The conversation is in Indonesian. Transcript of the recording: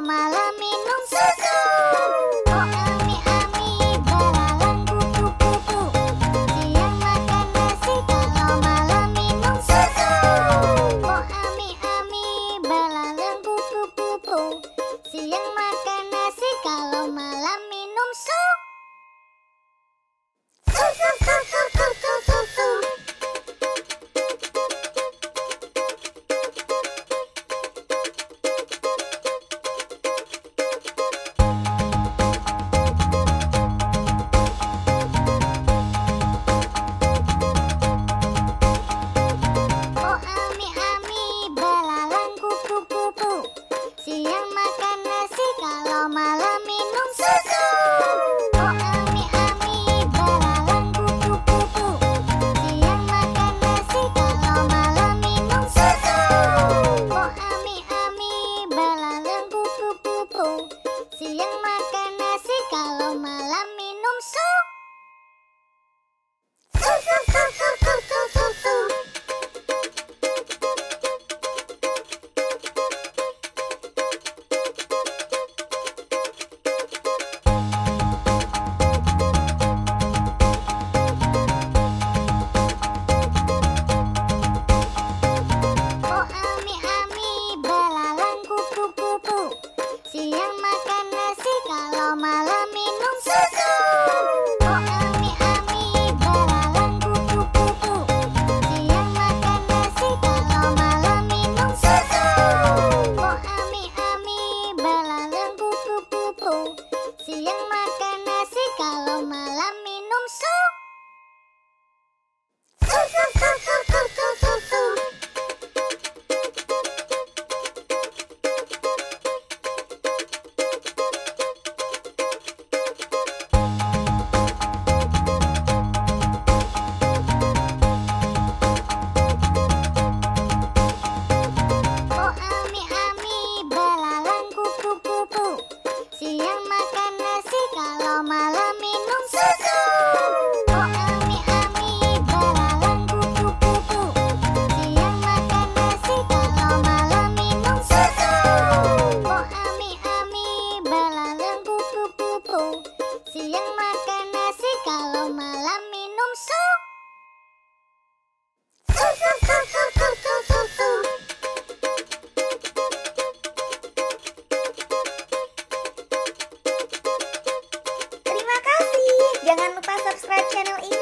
malam. Siang makan nasi kalau malam minum sup Terima kasih. Jangan lupa subscribe channel ini.